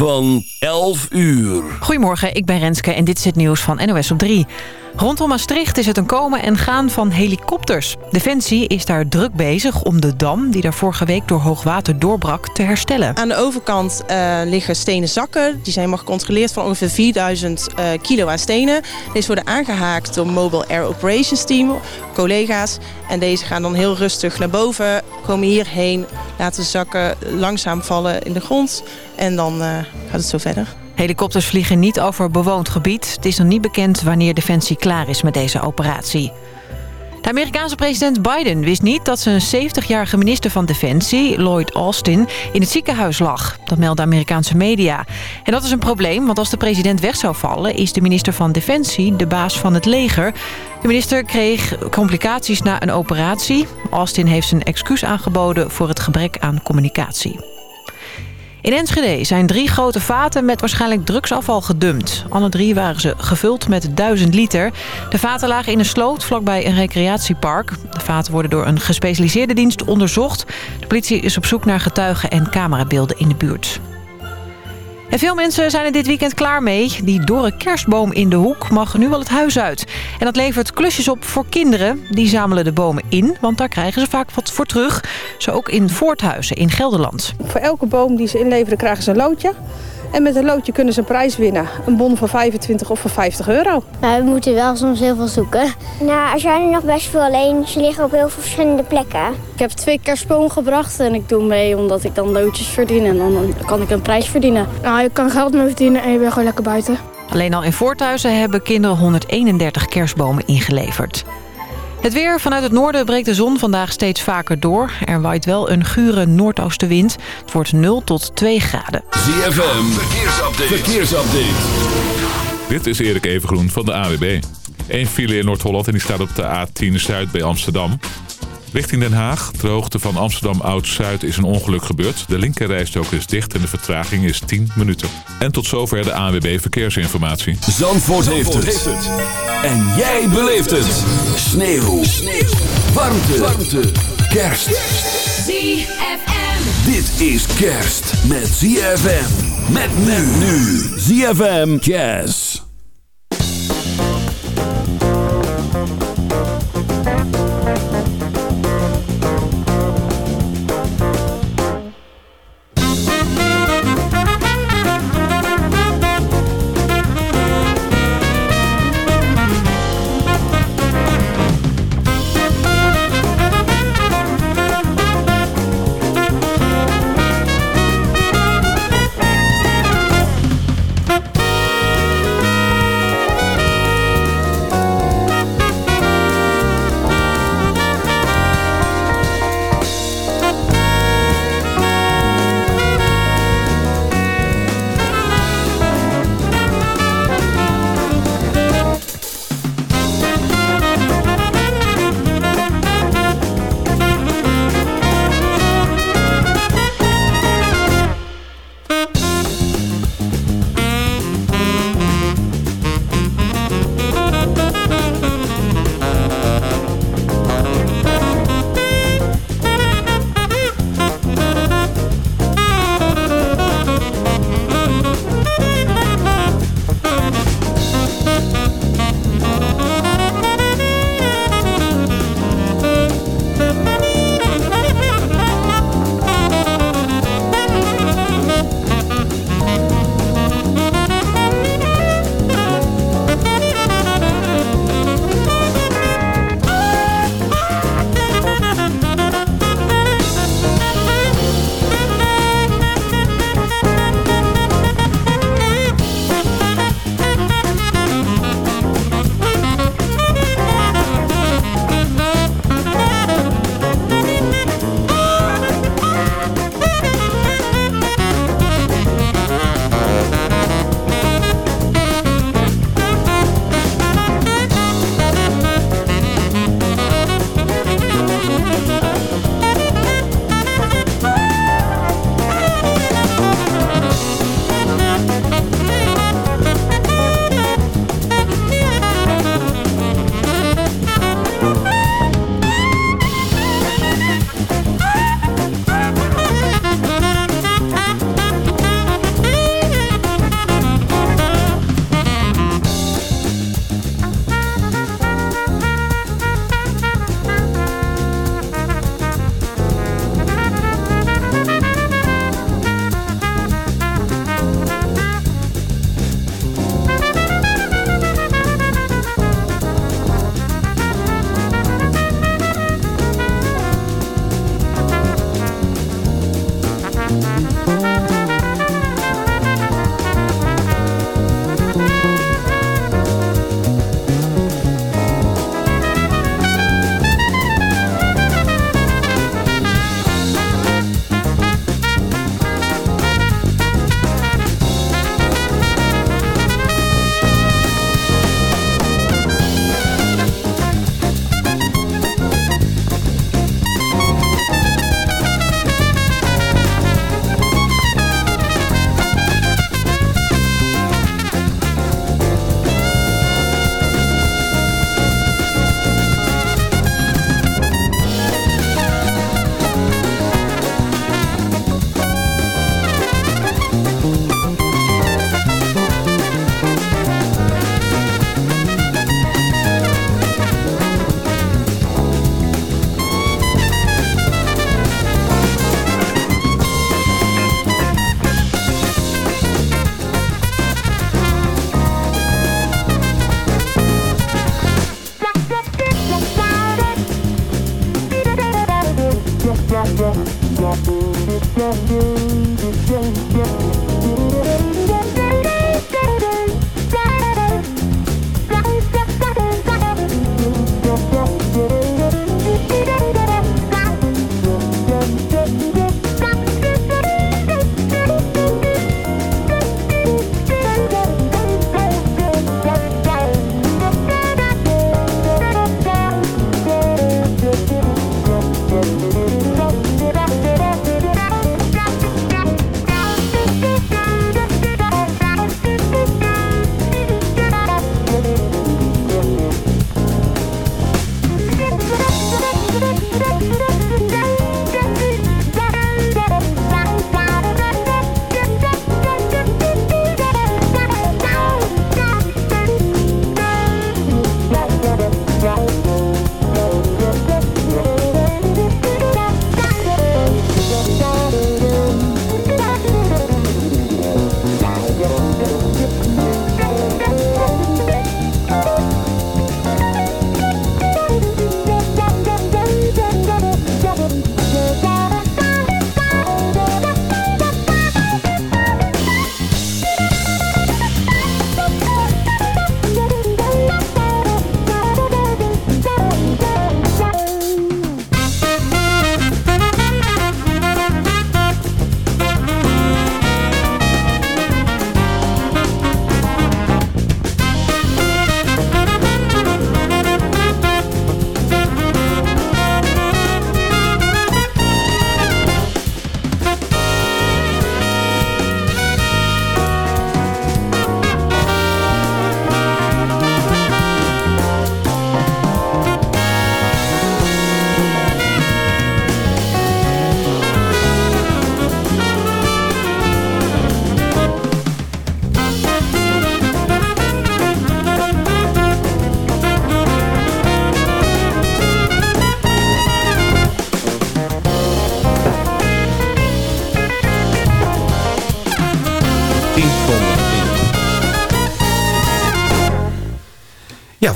van 11 uur. Goedemorgen, ik ben Renske en dit is het nieuws van NOS op 3. Rondom Maastricht is het een komen en gaan van helikopters. Defensie is daar druk bezig om de dam die daar vorige week door hoogwater doorbrak te herstellen. Aan de overkant uh, liggen stenen zakken. Die zijn maar gecontroleerd van ongeveer 4000 uh, kilo aan stenen. Deze worden aangehaakt door Mobile Air Operations Team, collega's. En deze gaan dan heel rustig naar boven, komen hierheen, laten de zakken langzaam vallen in de grond. En dan uh, gaat het zo verder. Helikopters vliegen niet over bewoond gebied. Het is nog niet bekend wanneer Defensie klaar is met deze operatie. De Amerikaanse president Biden wist niet dat zijn 70-jarige minister van Defensie, Lloyd Austin, in het ziekenhuis lag. Dat melden Amerikaanse media. En dat is een probleem, want als de president weg zou vallen... is de minister van Defensie de baas van het leger. De minister kreeg complicaties na een operatie. Austin heeft zijn excuus aangeboden voor het gebrek aan communicatie. In Enschede zijn drie grote vaten met waarschijnlijk drugsafval gedumpt. Alle drie waren ze gevuld met 1000 liter. De vaten lagen in een sloot vlakbij een recreatiepark. De vaten worden door een gespecialiseerde dienst onderzocht. De politie is op zoek naar getuigen en camerabeelden in de buurt. En veel mensen zijn er dit weekend klaar mee. Die dorre kerstboom in de hoek mag nu wel het huis uit. En dat levert klusjes op voor kinderen. Die zamelen de bomen in, want daar krijgen ze vaak wat voor terug. Zo ook in Voorthuizen in Gelderland. Voor elke boom die ze inleveren krijgen ze een loodje. En met een loodje kunnen ze een prijs winnen. Een bon van 25 of van 50 euro. Nou, we moeten wel soms heel veel zoeken. Nou, er zijn er nog best veel alleen. Ze liggen op heel veel verschillende plekken. Ik heb twee kerstbomen gebracht en ik doe mee omdat ik dan loodjes verdien. En dan kan ik een prijs verdienen. Nou, je kan geld mee verdienen en je bent gewoon lekker buiten. Alleen al in Voorthuizen hebben kinderen 131 kerstbomen ingeleverd. Het weer. Vanuit het noorden breekt de zon vandaag steeds vaker door. Er waait wel een gure noordoostenwind. Het wordt 0 tot 2 graden. ZFM. Verkeersupdate. Verkeersupdate. Dit is Erik Evengroen van de AWB. Eén file in Noord-Holland en die staat op de A10 Zuid bij Amsterdam. Richting Den Haag, ter hoogte van Amsterdam Oud-Zuid, is een ongeluk gebeurd. De linkerrijstok is dicht en de vertraging is 10 minuten. En tot zover de ANWB Verkeersinformatie. Zandvoort, Zandvoort heeft, het. En jij beleeft het. Sneeuw. Sneeuw. Warmte. Warmte. Kerst. ZFM. Dit is kerst met ZFM. Met men nu. ZFM Jazz.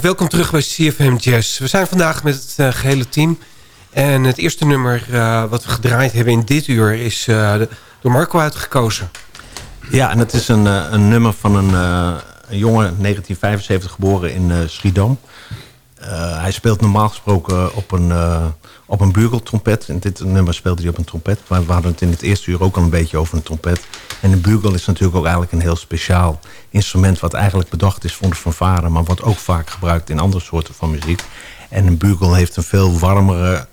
Welkom terug bij CFM Jazz. We zijn vandaag met het uh, gehele team. En het eerste nummer uh, wat we gedraaid hebben in dit uur... is uh, door Marco uitgekozen. Ja, en het is een, een nummer van een, een jongen, 1975 geboren in Schiedam. Hij speelt normaal gesproken op een, op een bugeltrompet. In dit nummer speelde hij op een trompet. Maar we hadden het in het eerste uur ook al een beetje over een trompet. En een bugel is natuurlijk ook eigenlijk een heel speciaal instrument... wat eigenlijk bedacht is voor de fanfare... maar wordt ook vaak gebruikt in andere soorten van muziek. En een bugel heeft een veel warmere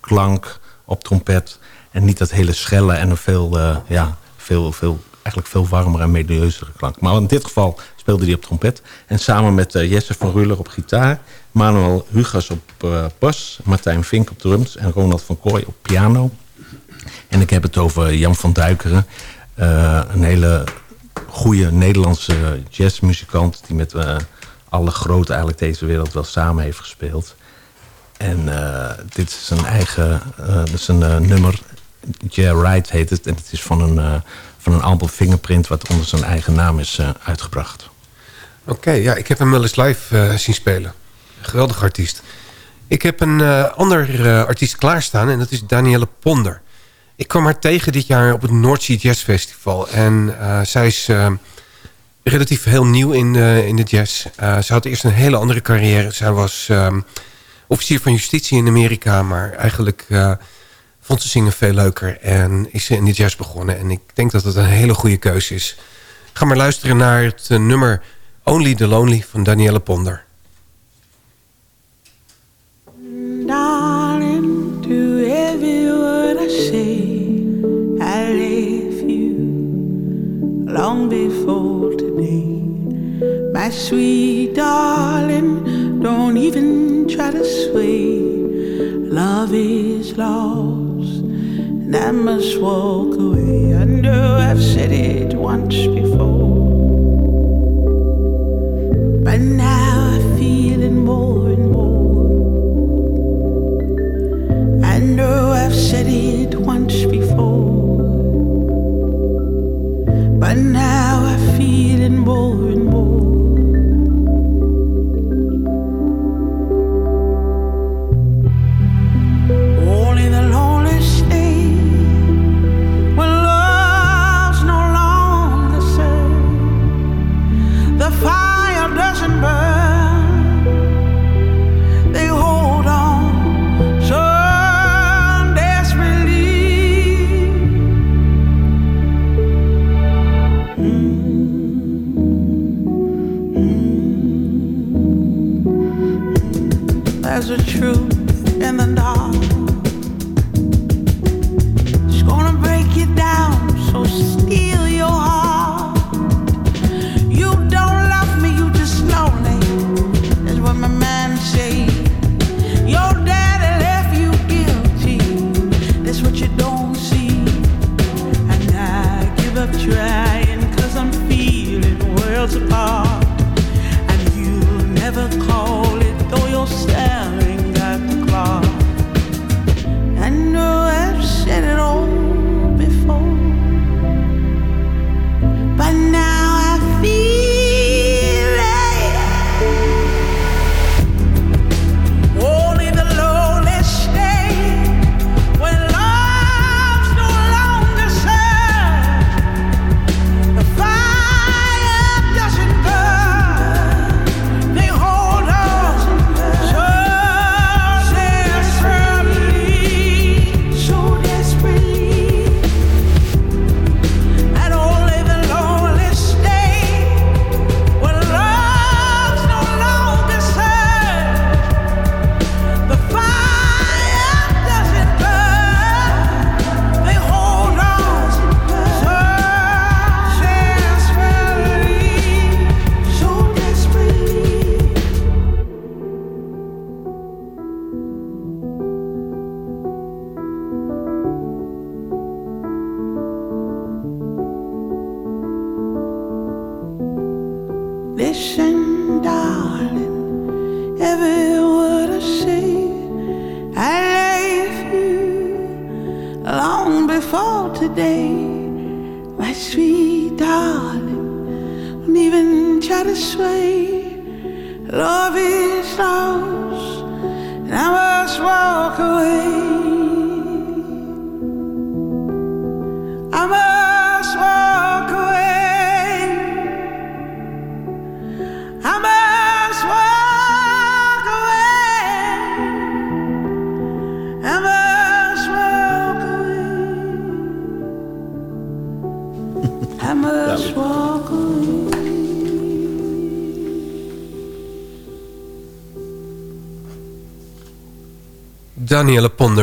klank op trompet... en niet dat hele schelle en een veel, ja, veel, veel, eigenlijk veel warmere en melodieuzere klank. Maar in dit geval speelde hij op trompet. En samen met uh, Jesse van Ruller op gitaar... Manuel Hugas op bas, Martijn Vink op drums... en Ronald van Kooi op piano... En ik heb het over Jan van Duikeren. Uh, een hele goede Nederlandse jazzmuzikant... die met alle grote eigenlijk deze wereld wel samen heeft gespeeld. En dit is een eigen dit is een nummer. Yeah Right heet het. En het is van een, van een album Fingerprint... wat onder zijn eigen naam is uitgebracht. Oké, ja, ik heb hem wel eens live zien spelen. Geweldig artiest. Ik heb een ander artiest klaarstaan... en dat is Danielle Ponder... Ik kwam haar tegen dit jaar op het Sea Jazz Festival. En uh, zij is uh, relatief heel nieuw in, uh, in de jazz. ze had eerst een hele andere carrière. Zij was officier van justitie in Amerika. Maar eigenlijk vond ze zingen veel leuker. En is ze in de jazz begonnen. En ik denk dat het een hele goede keuze is. Ga maar luisteren naar het nummer Only the Lonely van Danielle Ponder. Darling, to every word I say I left you long before today. My sweet darling, don't even try to sway. Love is lost, and I must walk away. I know I've said it once before,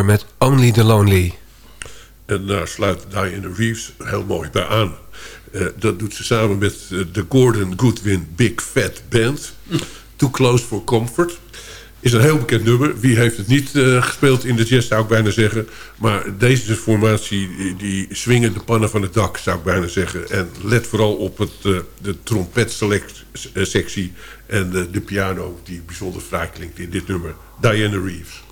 Met Only the Lonely. En daar sluit Diana Reeves heel mooi bij aan. Eh, dat doet ze samen met eh, de Gordon Goodwin Big Fat Band. Too Close for Comfort. Is een heel bekend nummer. Wie heeft het niet eh, gespeeld in de jazz, zou ik bijna zeggen. Maar deze formatie, die, swingen de pannen van het dak, zou ik bijna zeggen. En let vooral op het, eh, de trompetsectie en de piano... die bijzonder fraai klinkt in dit nummer. Diana Reeves.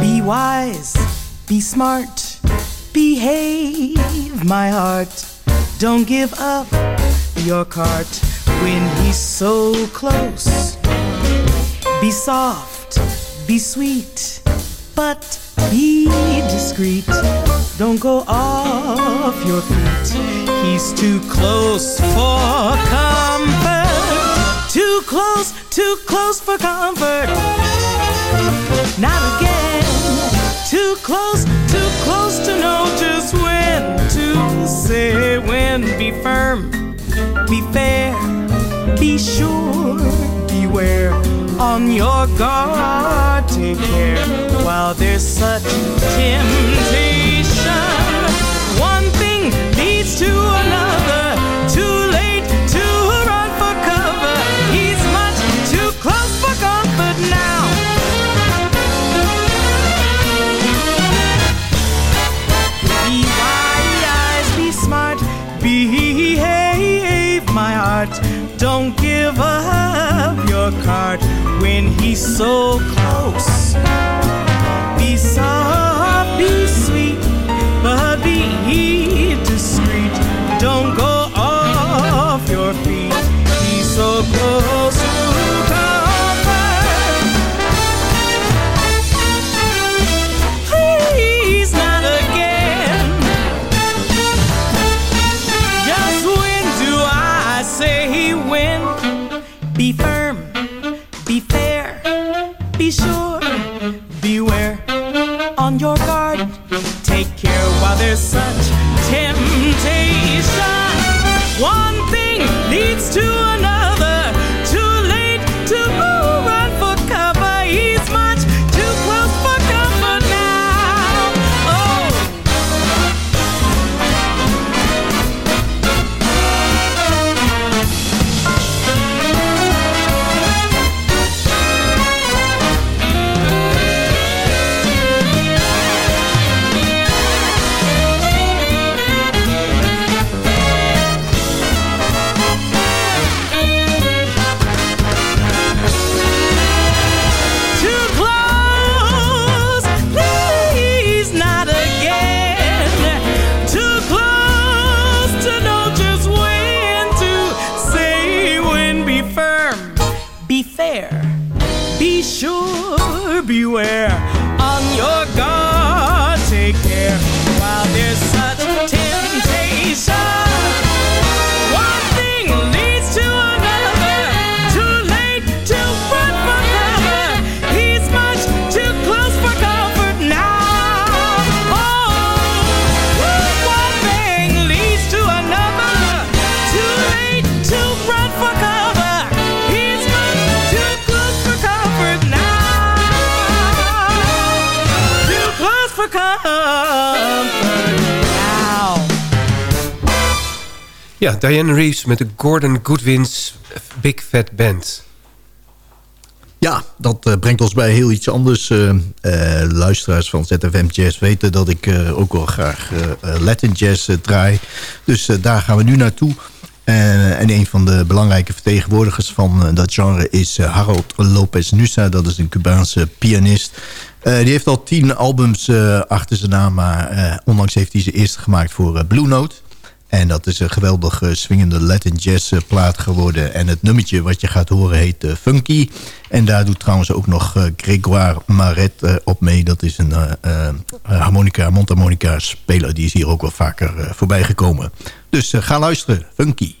Be wise, be smart, behave, my heart. Don't give up your cart when he's so close. Be soft, be sweet, but be discreet. Don't go off your feet. He's too close for comfort. Too close, too close for comfort. Not again. Too close, too close to know just when to say when. Be firm, be fair, be sure, beware. On your guard, take care while there's such temptation. One thing leads to another. Too late to run for cover. He's much too close for comfort now. Be wise, be smart, behave, my heart. Don't give up your card when he's so close. Be soft, be sweet, but be discreet. Ja, Diane Reeves met de Gordon Goodwin's Big Fat Band. Ja, dat eh, brengt ons bij heel iets anders. Eh, eh, luisteraars van ZFM Jazz weten dat ik ook wel graag Latin Jazz draai. Dus daar gaan we nu naartoe. En een van de belangrijke vertegenwoordigers van dat genre is Harold Lopez Nusa. Dat is een Cubaanse pianist. Die heeft al tien albums achter zijn naam, maar onlangs heeft hij zijn eerste gemaakt voor Blue Note. En dat is een geweldig eh, swingende Latin jazz eh, plaat geworden. En het nummertje wat je gaat horen heet eh, Funky. En daar doet trouwens ook nog Grégoire Maret op mee. Dat is een harmonica, mondharmonica speler. Die is hier ook wel vaker voorbij gekomen. Dus ga luisteren. Funky.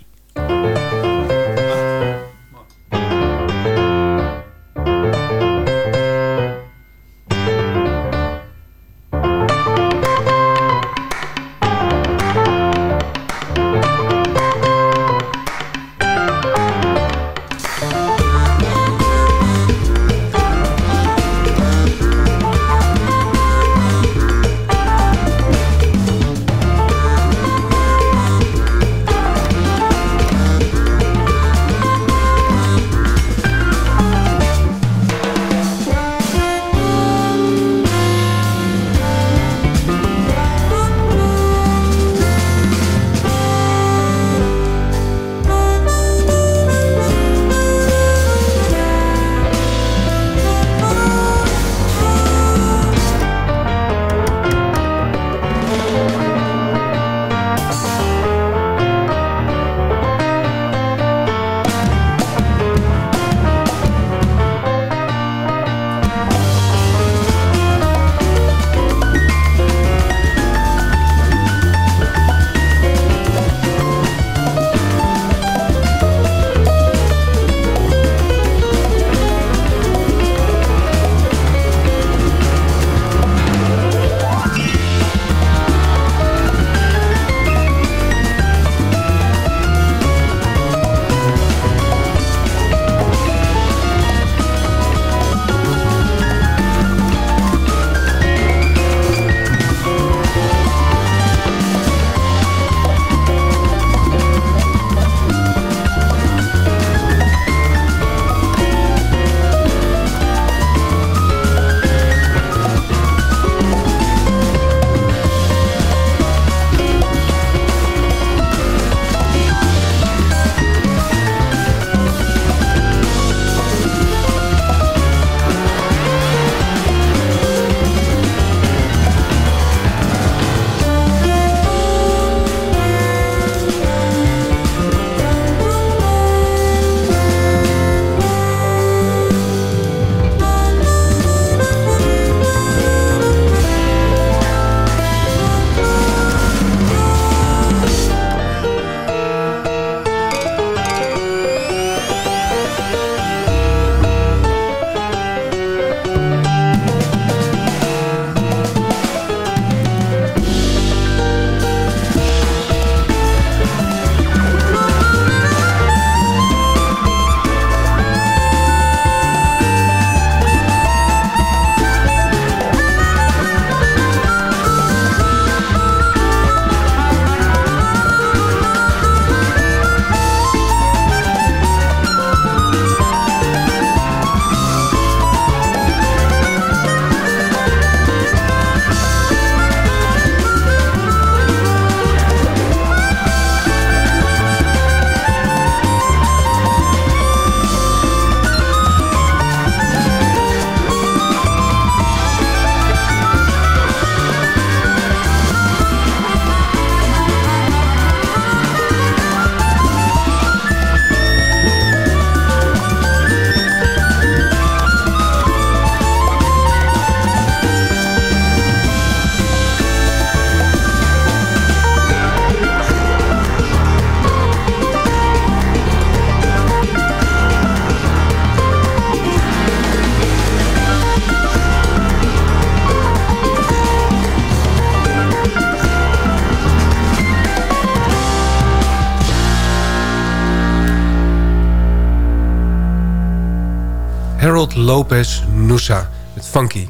Lopez Nusa met Funky.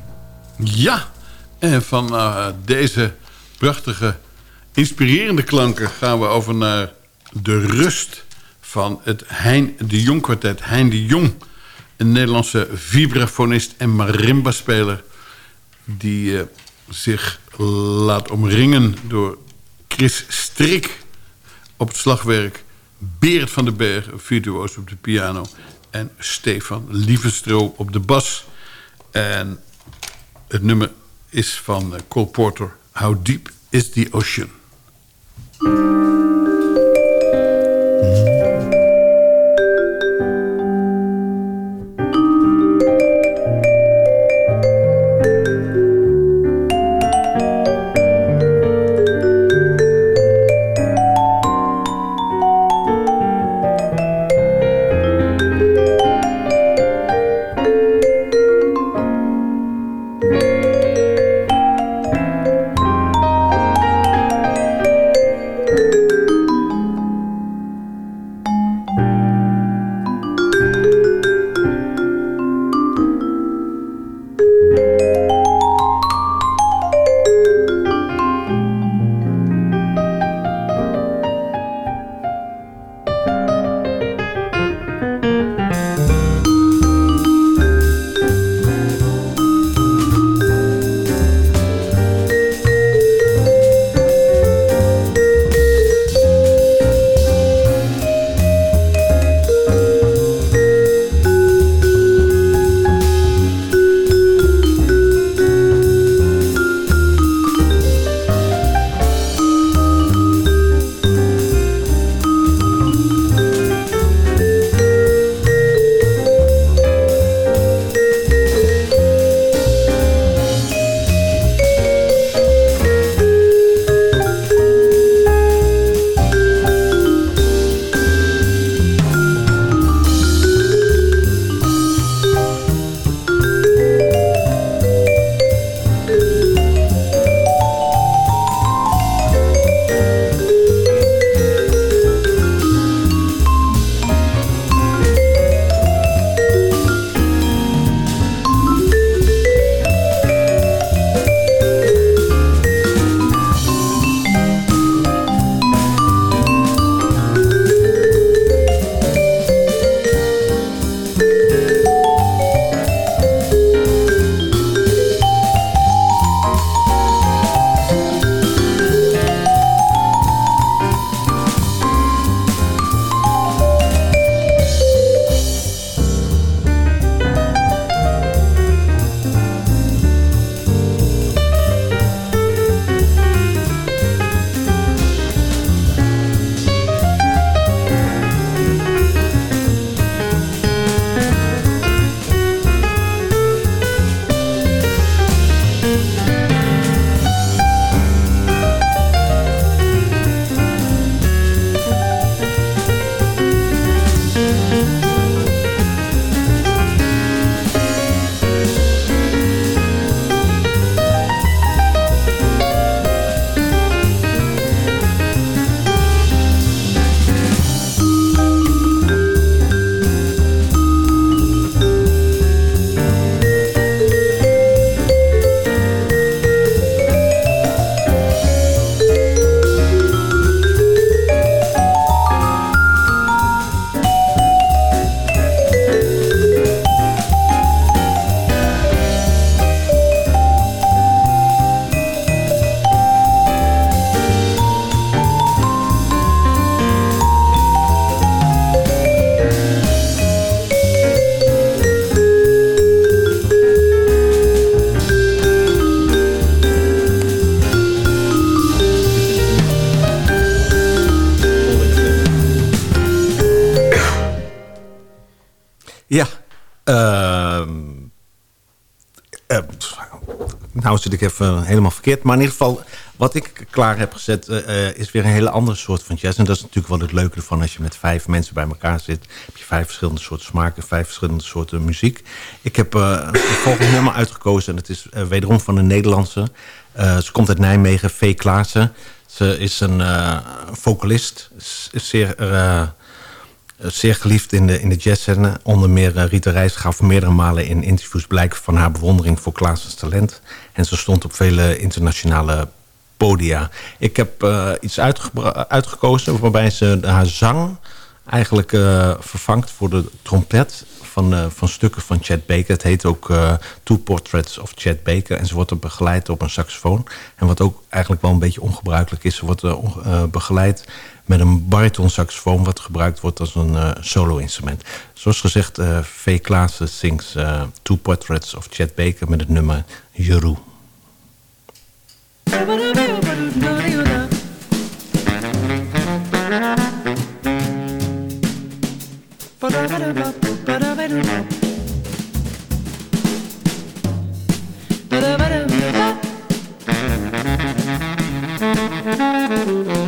Ja, en van uh, deze prachtige, inspirerende klanken... gaan we over naar de rust van het Hein de Jong kwartet. Hein de Jong, een Nederlandse vibrafonist en marimba-speler... die uh, zich laat omringen door Chris Strik op het slagwerk... Beert van den Berg, virtuoos op de piano... en Stefan Lievenstro op de bas. En het nummer is van Cole Porter, How Deep is the Ocean? Nou zit ik even helemaal verkeerd. Maar in ieder geval, wat ik klaar heb gezet... Uh, is weer een hele andere soort van jazz. En dat is natuurlijk wel het leuke ervan. Als je met vijf mensen bij elkaar zit... heb je vijf verschillende soorten smaken... vijf verschillende soorten muziek. Ik heb uh, het volgende nummer uitgekozen. En het is wederom van een Nederlandse. ze komt uit Nijmegen, V. Klaassen. Ze is een vocalist. Is zeer zeer geliefd in de, in de jazzscène. Onder meer uh, Rita Reis gaf meerdere malen in interviews blijk van haar bewondering voor Klaasens talent. En ze stond op vele internationale podia. Ik heb uh, iets uitgekozen waarbij ze haar zang eigenlijk vervangt voor de trompet van, van stukken van Chet Baker. Het heet ook Two Portraits of Chet Baker. En ze wordt begeleid op een saxofoon. En wat ook eigenlijk wel een beetje ongebruikelijk is... ze wordt begeleid met een bariton saxofoon... wat gebruikt wordt als een solo-instrument. Zoals gezegd, V. Klaassen sings Two Portraits of Chet Baker... met het nummer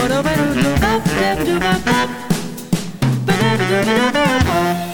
Ba-da-ba-da-ba-ba-ba-ba-ba-ba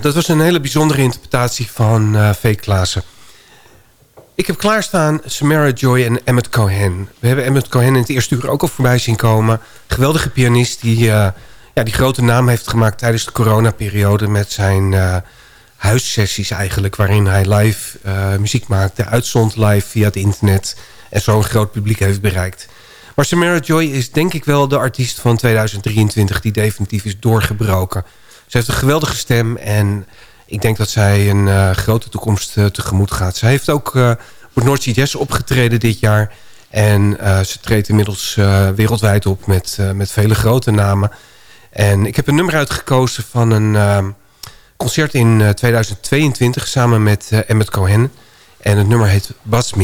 Dat was een hele bijzondere interpretatie van uh, V. Klaassen. Ik heb klaarstaan Samara Joy en Emmett Cohen. We hebben Emmett Cohen in het eerste uur ook al voorbij zien komen. Geweldige pianist die, uh, ja, die grote naam heeft gemaakt tijdens de coronaperiode... met zijn uh, huissessies eigenlijk, waarin hij live muziek maakte... uitzond live via het internet en zo'n groot publiek heeft bereikt. Maar Samara Joy is denk ik wel de artiest van 2023 die definitief is doorgebroken... Ze heeft een geweldige stem en ik denk dat zij een eh, grote toekomst eh, tegemoet gaat. Zij heeft ook uh, op North Jazz opgetreden dit jaar. En ze treedt inmiddels wereldwijd op met, met vele grote namen. En ik heb een nummer uitgekozen van een concert in 2022 samen met Emmet Cohen. En het nummer heet Bats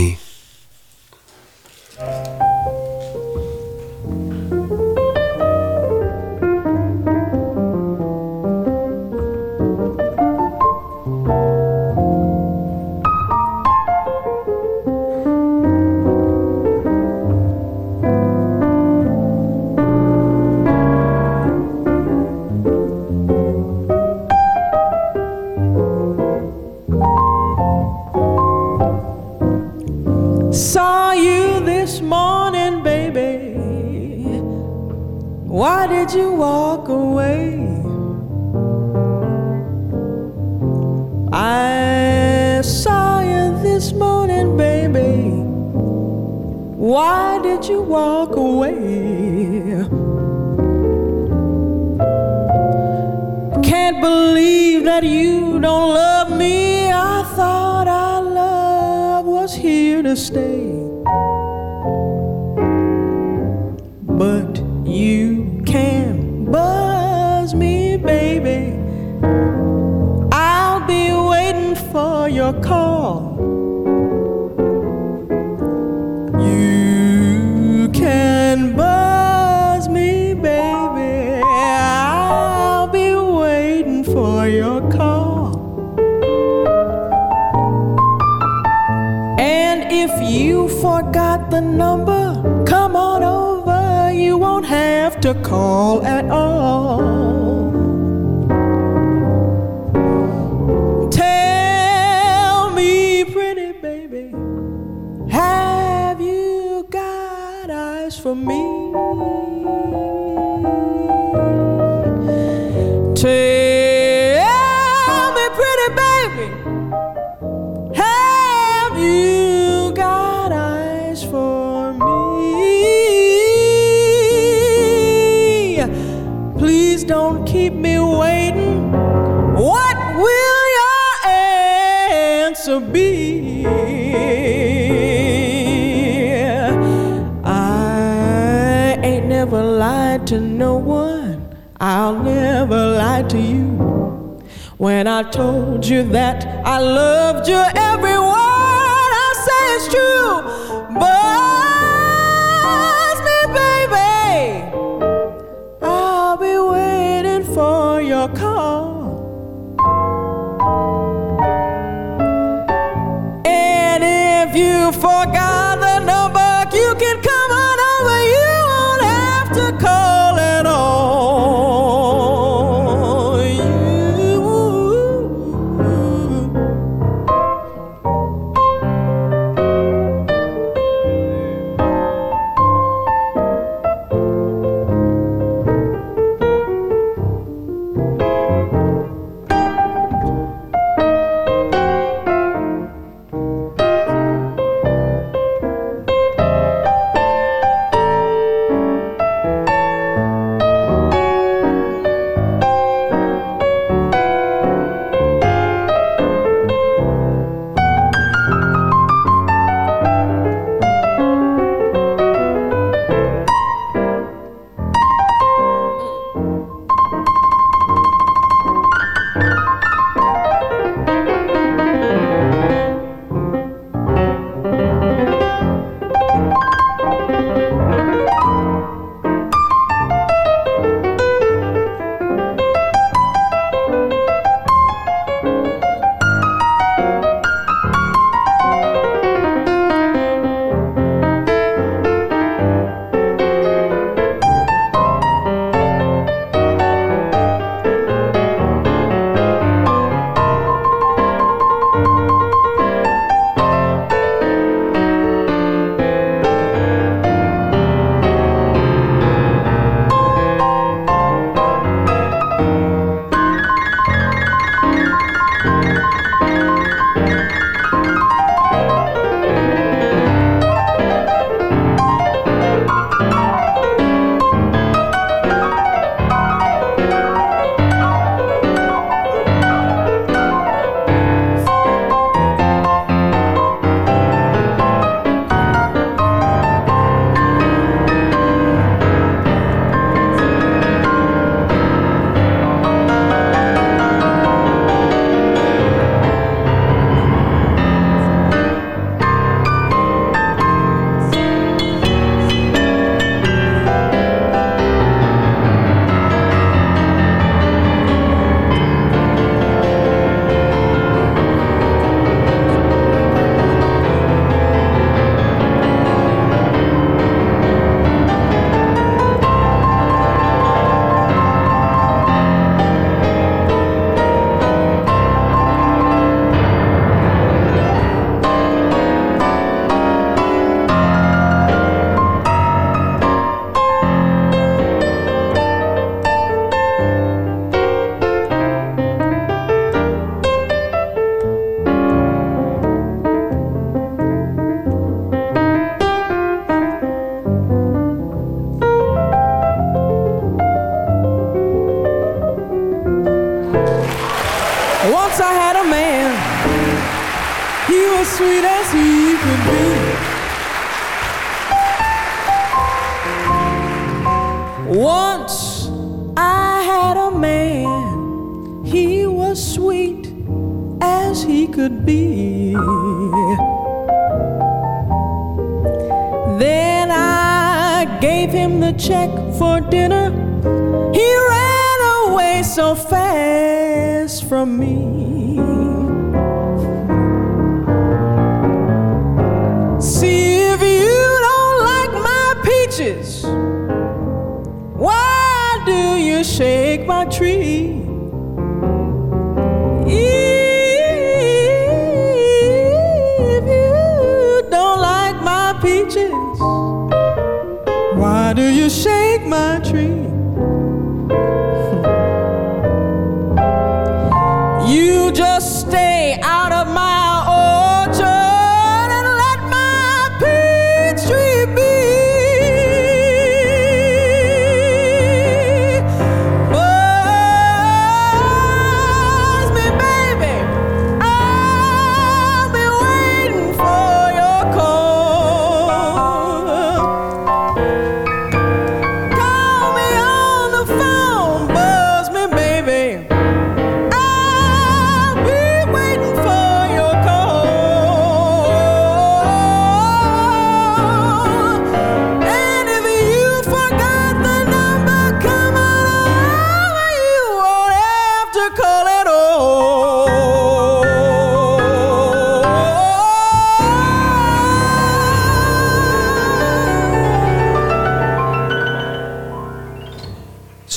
Please don't keep me waiting. What will your answer be? I ain't never lied to no one. I'll never lie to you. When I told you that I loved you. forgot. He was sweet as he could be. Once I had a man, he was sweet as he could be. Then I gave him the check for dinner. He ran away so fast from me. See if you don't like my peaches, why do you shake my tree?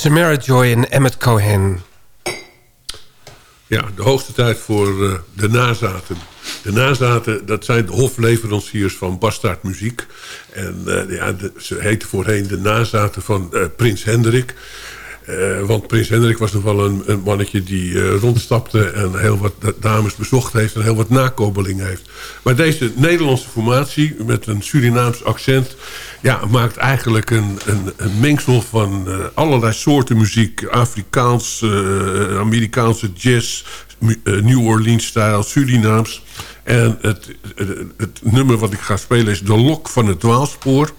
Samara Joy en Emmet Cohen. Ja, de hoogste tijd voor eh, de nazaten. De nazaten, dat zijn de hofleveranciers van Bastard Muziek. En eh, ja, ze heten voorheen de nazaten van eh, Prins Hendrik. Eh, want Prins Hendrik was nog wel een, mannetje die eh, rondstapte... en heel wat da- dames bezocht heeft en heel wat nakobeling heeft. Maar deze Nederlandse formatie met een Surinaams accent... Ja, maakt eigenlijk een, een, een mengsel van eh, allerlei soorten muziek. Afrikaans, Amerikaanse jazz, New Orleans-stijl, Surinaams. En het, het, het nummer wat ik ga spelen is De Lok van het Dwaalspoor.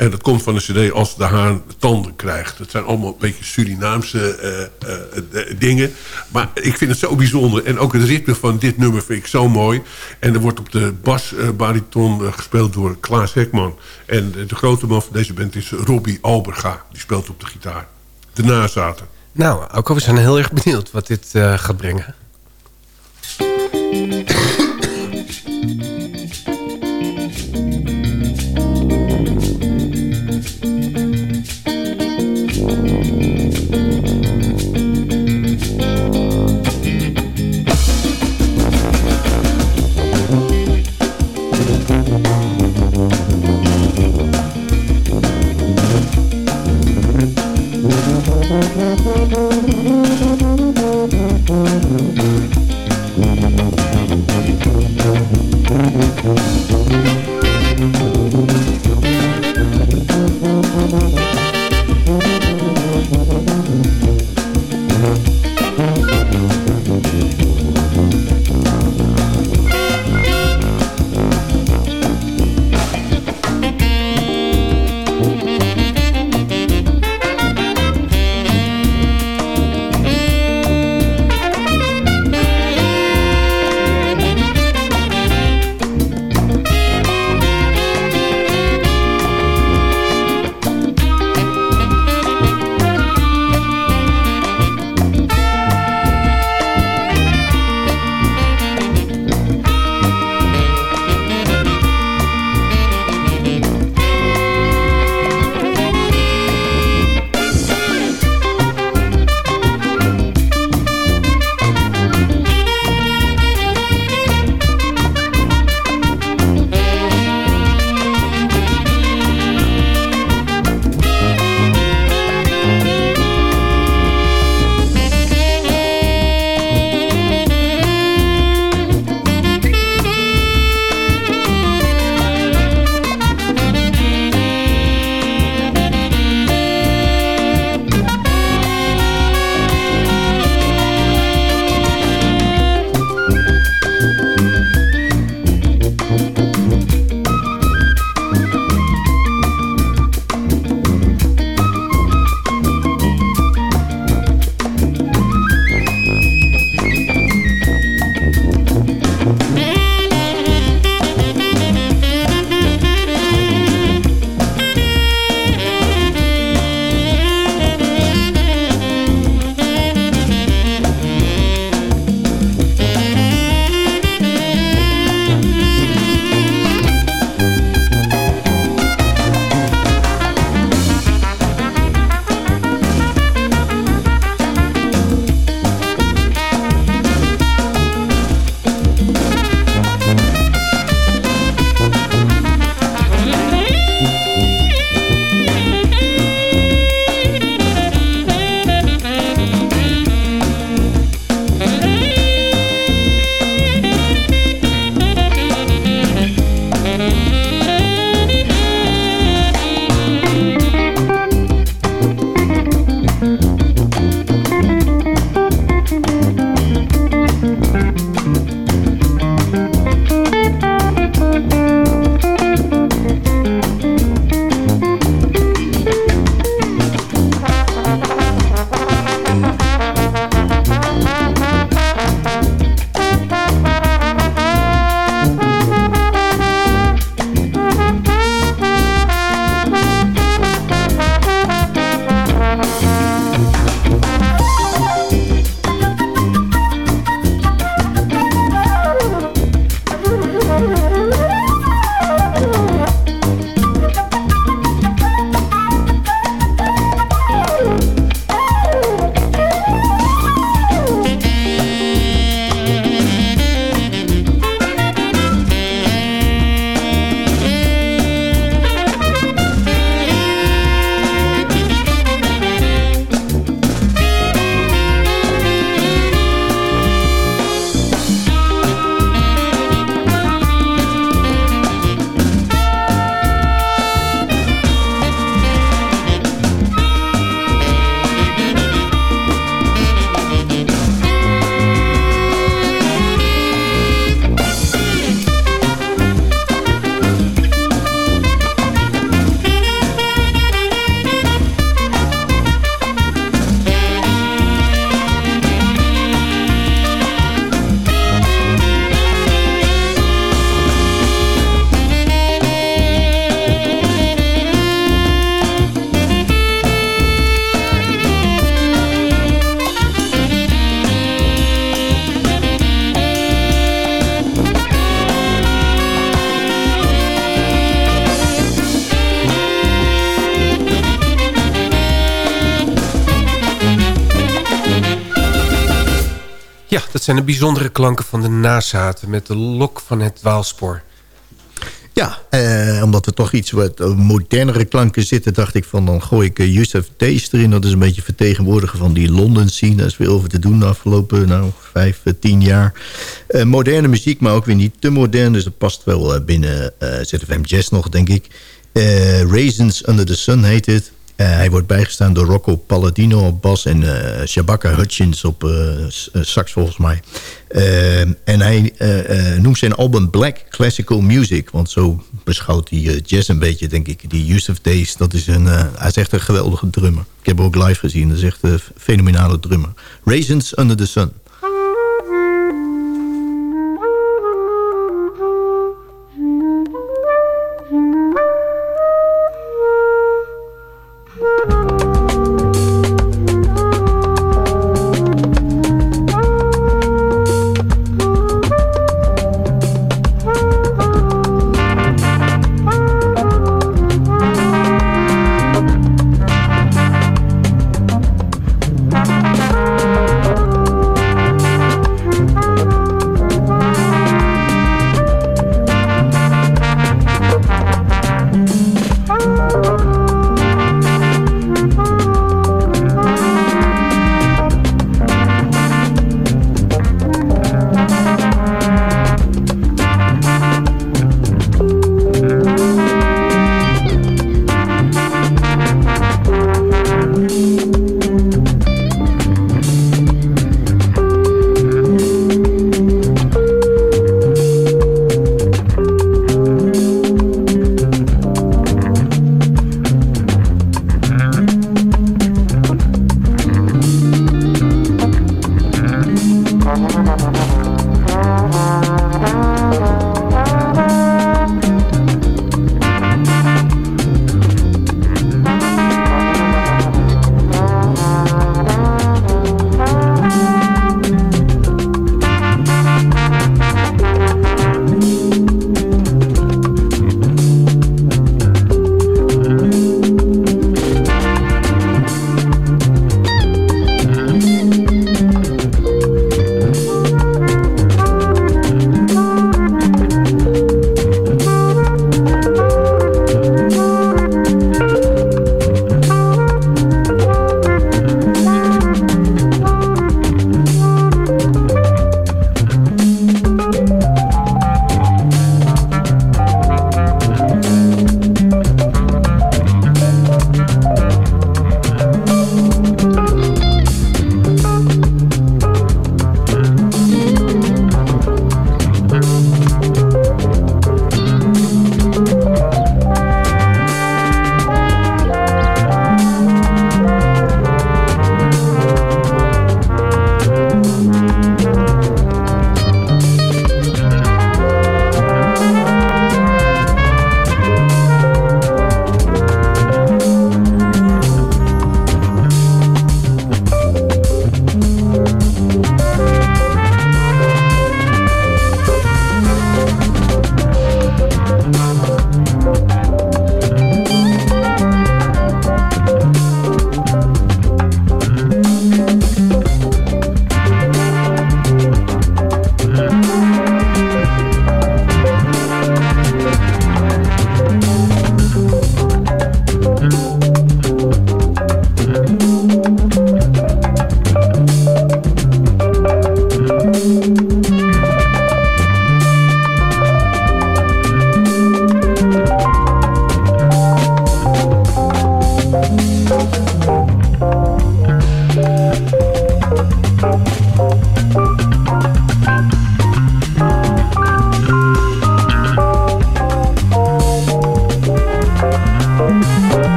En dat komt van de cd Als de Haan tanden krijgt. Het zijn allemaal een beetje Surinaamse eh, eh, eh, dingen. Maar ik vind het zo bijzonder. En ook het ritme van dit nummer vind ik zo mooi. En er wordt op de basbariton gespeeld door Klaas Hekman. En de, grote man van deze band is Robbie Alberga. Die speelt op de gitaar. De nazaten. Nou, ook we zijn heel erg benieuwd wat dit gaat brengen. Música zijn de bijzondere klanken van de nazaten... met de lok van het dwaalspoor. Ja, eh, omdat er toch iets wat eh, modernere klanken zitten... dacht ik van, dan gooi ik uh, Yusuf Days erin. Dat is een beetje vertegenwoordiger van die London scene. Daar is over te doen de afgelopen nou, vijf, uh, tien jaar. Uh, moderne muziek, maar ook weer niet te modern. Dus dat past wel binnen ZFM Jazz nog, denk ik. Raisins Under the Sun heet het. Uh, hij wordt bijgestaan door Rocco Palladino op bas en uh, Shabaka Hutchins op uh, sax volgens mij. en hij noemt zijn album Black Classical Music. Want zo beschouwt hij jazz een beetje, denk ik. Die Yusuf Days, dat is een, hij is echt een geweldige drummer. Ik heb hem ook live gezien, dat is echt een fenomenale drummer. Raisins Under the Sun.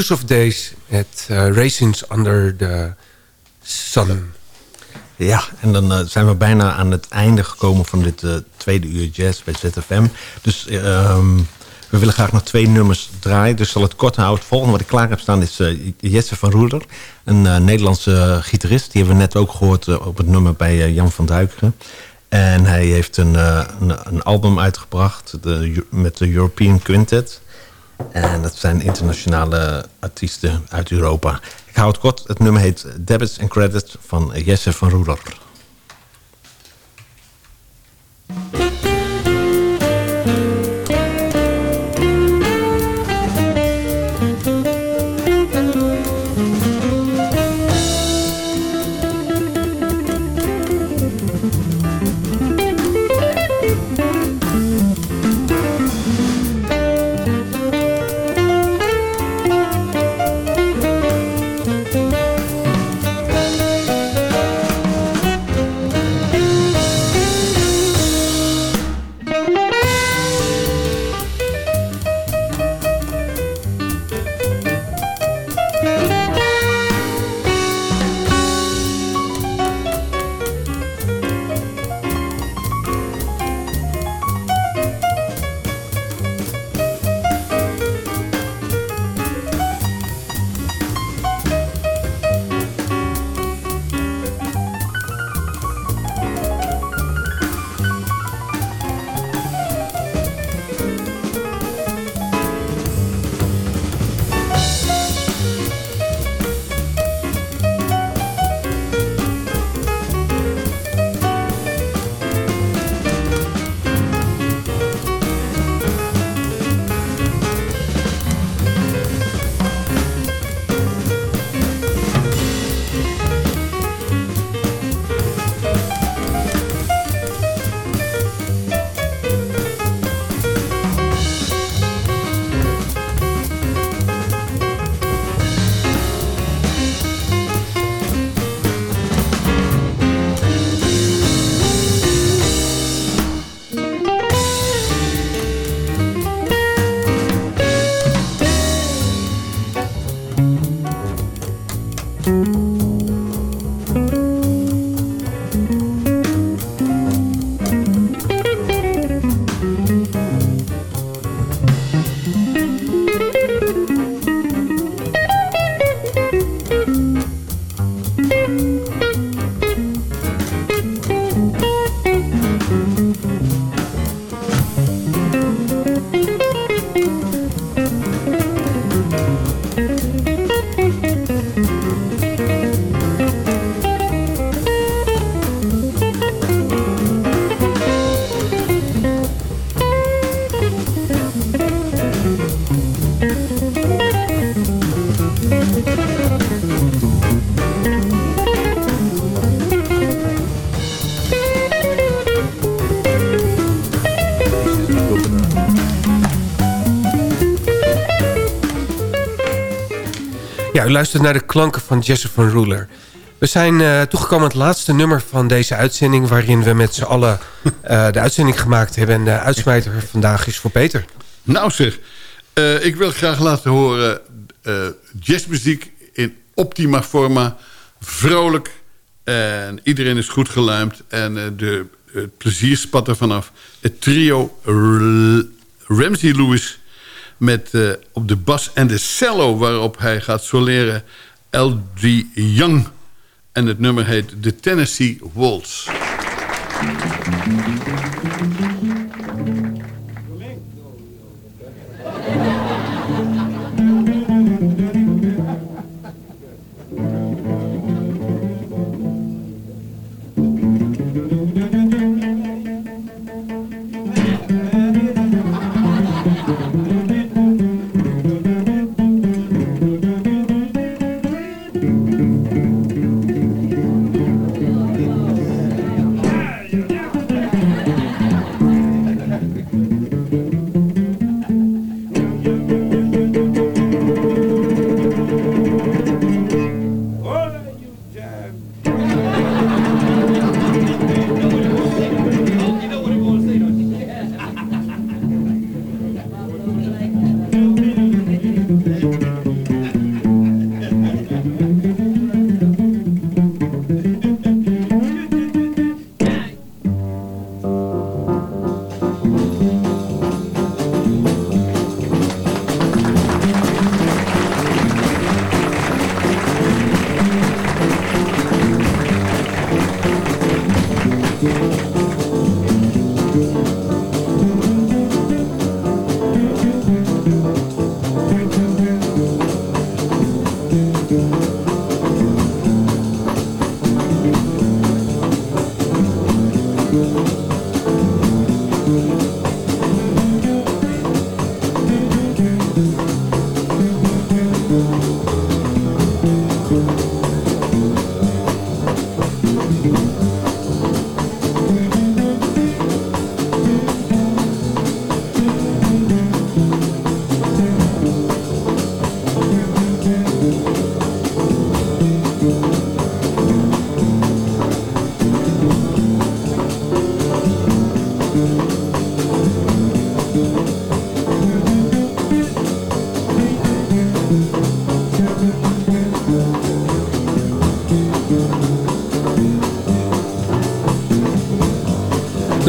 Yusuf Days met uh, Raisins Under the Sun. Ja, en dan uh, zijn we bijna aan het einde gekomen van dit uh, tweede uur jazz bij ZFM. Dus um, we willen graag nog twee nummers draaien. Dus zal het kort houden. Het volgende wat ik klaar heb staan is Jesse van Roeder. Een Nederlandse gitarist. Die hebben we net ook gehoord op het nummer bij Jan van Duikeren. En hij heeft een, een, album uitgebracht met de European Quintet. En dat zijn internationale artiesten uit Europa. Ik hou het kort. Het nummer heet Debits and Credits van Jesse van Roeder. U luistert naar de klanken van Jesse van Ruler. We zijn uh, toegekomen aan het laatste nummer van deze uitzending... waarin we met z'n allen uh, de uitzending gemaakt hebben. En de uitsmijter vandaag is voor Peter. Nou zeg, uh, ik wil graag laten horen jazzmuziek in optima forma. Vrolijk en iedereen is goed geluimd. En de, het plezier spat er vanaf. Het trio Ramsey Lewis met uh, op de bas en de cello waarop hij gaat soleren L.G. Young. En het nummer heet The Tennessee Waltz.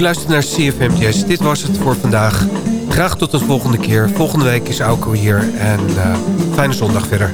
U luistert naar CFM. Dit was het voor vandaag. Graag tot de volgende keer. Volgende week is Auko hier. En uh, fijne zondag verder.